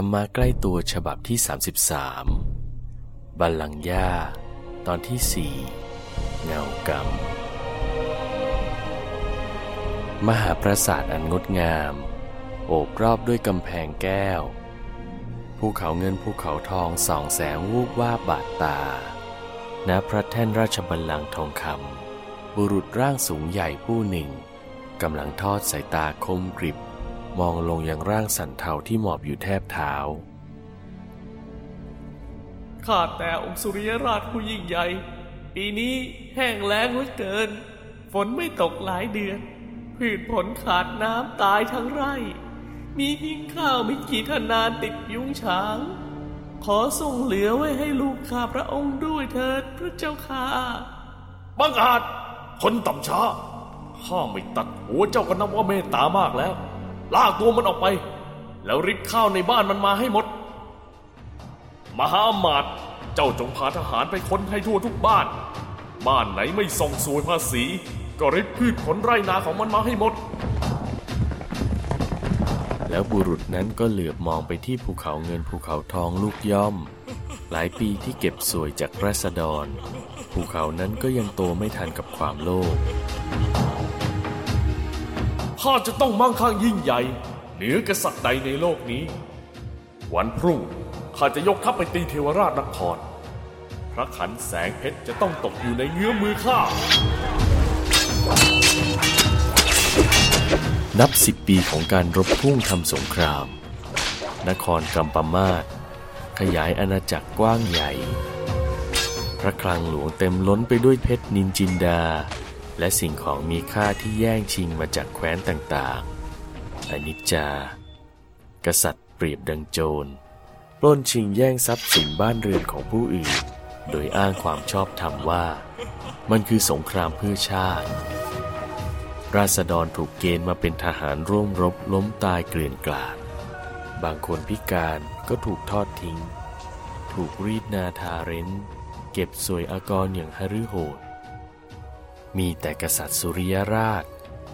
รรมะใกล้ตัวฉบับที่ 33 บัลลังก์ย่า ตอนที่สี่เงากรรม มหาปราสาทอันงดงาม โอบรอบด้วยกำแพงแก้ว ภูเขาเงินภูเขาทองสองแสงวูบว่าบบาดตา ณ พระแท่นราชบัลลังก์ทองคำบุรุษร่างสูงใหญ่ผู้หนึ่งกำลังทอดสายตาคมกริบ มองลงยังร่างสันเทาที่หมอบอยู่แทบเท้า ข้าแต่องค์สุริยราชผู้ยิ่งใหญ่ ปีนี้แห้งแล้งเหลือเกิน ฝนไม่ตกหลายเดือน พืชผลขาดน้ำตายทั้งไร่ มีเพียงข้าวไม่กี่ทนานติดยุ้งฉาง ขอส่งเหลือไว้ให้ลูกข้าพระองค์ด้วยเถิดพระเจ้าค่ะ บังอาจคนต่ำช้าข้าไม่ตัดหัวเจ้าก็นับว่าเมตตามากแล้ว ลากตัวมันออกไป แล้วริบข้าวในบ้านมันมาให้หมด มหาอมาตย์เจ้าจงพาทหารไปค้นให้ทั่วทุกบ้าน บ้านไหนไม่ส่งสวยภาษี ก็ริบพืชผลไร่นาของมันมาให้หมด แล้วบุรุษนั้นก็เหลือบมองไปที่ภูเขาเงินภูเขาทองลูกย่อม หลายปีที่เก็บสวยจากราษฎร ภูเขานั้นก็ยังโตไม่ทันกับความโลภ ข้าจะต้องมั่งคั่งยิ่งใหญ่ เหนือกษัตริย์ใดในโลกนี้ วันพรุ่งข้าจะยกทัพไปตีเทวราชนคร พระขันแสงเพชรจะต้องตกอยู่ในเงื้อมือข้า นับสิบปีของการรบพุ่งทำสงคราม นครกัมปมาศขยายอาณาจักรกว้างใหญ่ พระคลังหลวงเต็มล้นไปด้วยเพชรนินจินดา และสิ่งของมีค่าที่แย่งชิงมาจากแคว้นต่างๆ อนิจจา กษัตริย์เปรียบดังโจร ปล้นชิงแย่งทรัพย์สินบ้านเรือนของผู้อื่น โดยอ้างความชอบธรรมว่า มันคือสงครามเพื่อชาติ ราษฎรถูกเกณฑ์มาเป็นทหารร่วมรบล้มตายเกลื่อนกลาด บางคนพิการก็ถูกทอดทิ้ง ถูกรีดนาทาเร้น เก็บสวยอากรอย่างหฤโหด มีแต่กษัตริย์สุริยราช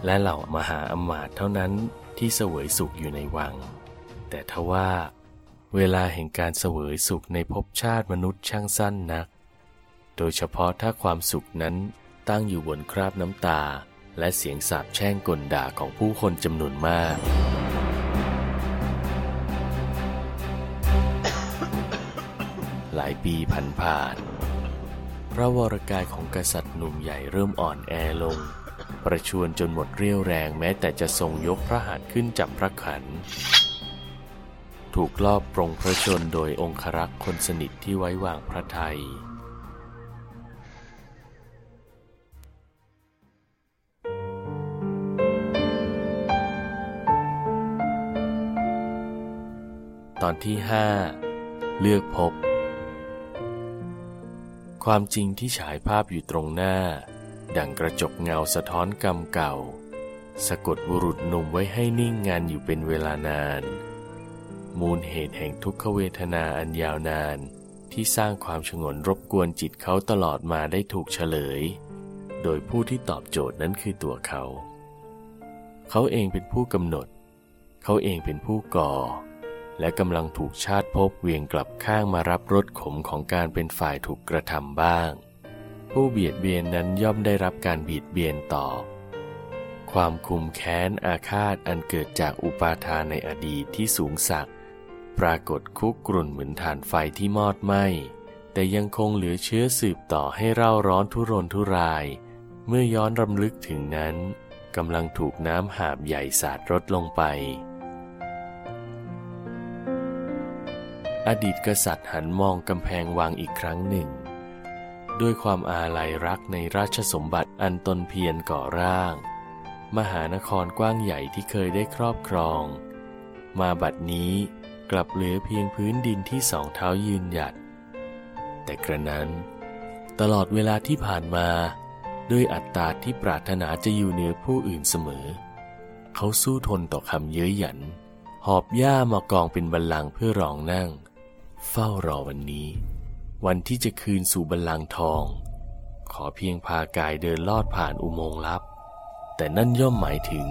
และเหล่ามหาอมาตย์เท่านั้นที่เสวยสุขอยู่ในวัง แต่ทว่า เวลาแห่งการเสวยสุขในภพชาติมนุษย์ช่างสั้นนัก โดยเฉพาะถ้าความสุขนั้นตั้งอยู่บนคราบน้ำตา และเสียงสาปแช่งกลด่าของผู้คนจำนวนมากหลายปีผ่านผ่าน พระวรกายของกษัตริย์หนุ่มใหญ่เริ่มอ่อนแอลง ประชวรจนหมดเรี่ยวแรงแม้แต่จะทรงยกพระหัตถ์ขึ้นจับพระขัน ถูกลอบปรงพระชนโดยองครักษ์คนสนิทที่ไว้วางพระไทยตอนที่ห้าเลือกพบ ความจริงที่ฉายภาพอยู่ตรงหน้า ดังกระจกเงาสะท้อนกรรมเก่า สะกดบุรุษหนุ่มไว้ให้นิ่งงานอยู่เป็นเวลานาน มูลเหตุแห่งทุกขเวทนาอันยาวนานที่สร้างความฉงนรบกวนจิตเขาตลอดมาได้ถูกเฉลย โดยผู้ที่ตอบโจทย์นั้นคือตัวเขา เขาเองเป็นผู้กำหนด เขาเองเป็นผู้ก่อ และกำลังถูกชาติภพเวียงกลับข้างมารับรสขมของการเป็นฝ่ายถูกกระทำบ้าง ผู้เบียดเบียนนั้นย่อมได้รับการเบียดเบียนตอบความคุมแค้นอาฆาตอันเกิดจากอุปาทานในอดีตที่สูงสักปรากฏคุกกรุ่นเหมือนฐานไฟที่มอดไหม้แต่ยังคงเหลือเชื้อสืบต่อให้เร่าร้อนทุรนทุราย เมื่อย้อนรำลึกถึงนั้นกำลังถูกน้ำหาบใหญ่สาดรดลงไป อดีตกษัตริย์หันมองกำแพงวังอีกครั้งหนึ่ง ด้วยความอาลัยรักในราชสมบัติอันตนเพียรก่อร่าง มหานครกว้างใหญ่ที่เคยได้ครอบครอง มาบัดนี้กลับเหลือเพียงพื้นดินที่สองเท้ายืนหยัด แต่กระนั้น ตลอดเวลาที่ผ่านมา ด้วยอัตตาที่ปรารถนาจะอยู่เหนือผู้อื่นเสมอ เขาสู้ทนต่อคำเย้ยหยัน หอบหญ้ามากองเป็นบัลลังก์เพื่อรองนั่ง เฝ้ารอวันนี้ วันที่จะคืนสู่บัลลังก์ทอง ขอเพียงพากายเดินลอดผ่านอุโมงค์ลับ แต่นั่นย่อมหมายถึง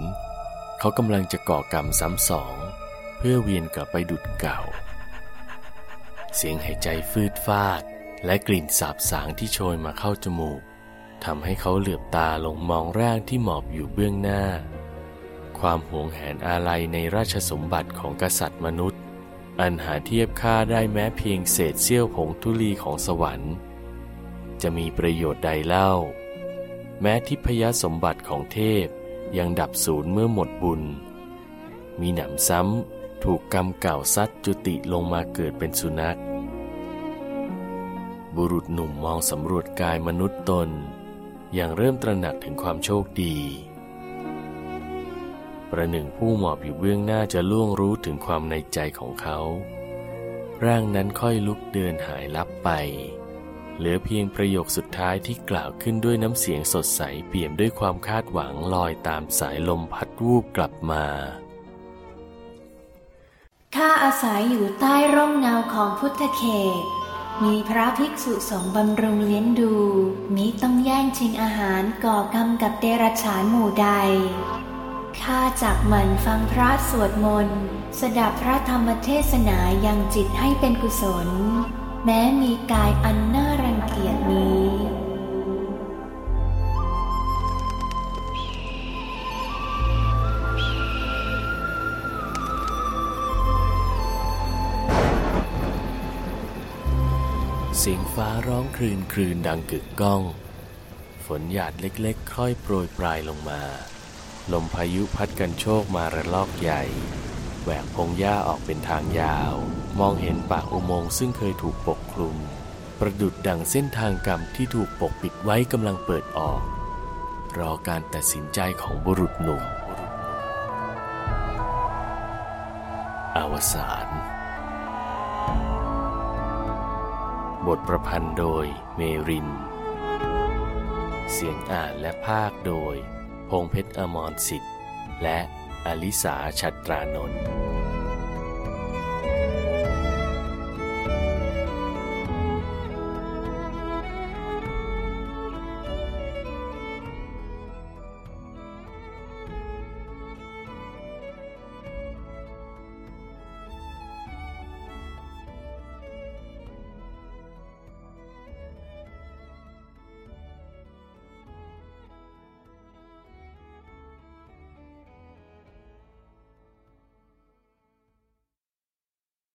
เขากำลังจะก่อกรรมซ้ำสอง เพื่อเวียนกลับไปดุดเก่า เสียงหายใจฟืดฟาด และกลิ่นสาบสางที่โชยมาเข้าจมูกทำให้เขาเหลือบตาลงมองร่างที่หมอบอยู่เบื้องหน้า ความหวงแหนอาลัยในราชสมบัติของกษัตริย์มนุษย์ อันหาเทียบค่าได้แม้เพียงเศษเสี้ยวผงทุลีของสวรรค์ จะมีประโยชน์ใดเล่า แม้ทิพยสมบัติของเทพยังดับสูญเมื่อหมดบุญ มีหนำซ้ำถูกกรรมเก่าซัดจุติลงมาเกิดเป็นสุนัข บุรุษหนุ่มมองสำรวจกายมนุษย์ตน อย่างเริ่มตระหนักถึงความโชคดี ประหนึ่งผู้หมอบอยู่เบื้องหน้าจะล่วงรู้ถึงความในใจของเขา ร่างนั้นค่อยลุกเดินหายลับไป เหลือเพียงประโยคสุดท้ายที่กล่าวขึ้นด้วยน้ำเสียงสดใสเปี่ยมด้วยความคาดหวังลอยตามสายลมพัดวูบกลับมาข้าอาศัยอยู่ใต้ร่มเงาของพุทธเขต มีพระภิกษุสงฆ์บำรุงเลี้ยงดู มิต้องแย่งชิงอาหารก่อกรรมกับเดรัจฉานหมู่ใด ข้าจักหมั่นฟังพระสวดมนต์สดับพระธรรมเทศนายังจิตให้เป็นกุศล แม้มีกายอันน่ารังเกียจนี้เสียงฟ้าร้องครืนครืนดังกึกก้อง ฝนหยาดเล็กๆ ค่อยโปรยปลายลงมา ลมพายุพัดกันโชกมาระลอกใหญ่ แหวกพงหญ้าออกเป็นทางยาว มองเห็นปากอุโมงค์ซึ่งเคยถูกปกคลุม ประดุดดังเส้นทางกรรมที่ถูกปกปิดไว้กำลังเปิดออก รอการตัดสินใจของบุรุษหนุ่ม อวสานบทประพันธ์โดยเมริน เสียงอ่านและภาคโดย พงเพชรอมรสิทธิ์ และอลิสาชัตรานนท์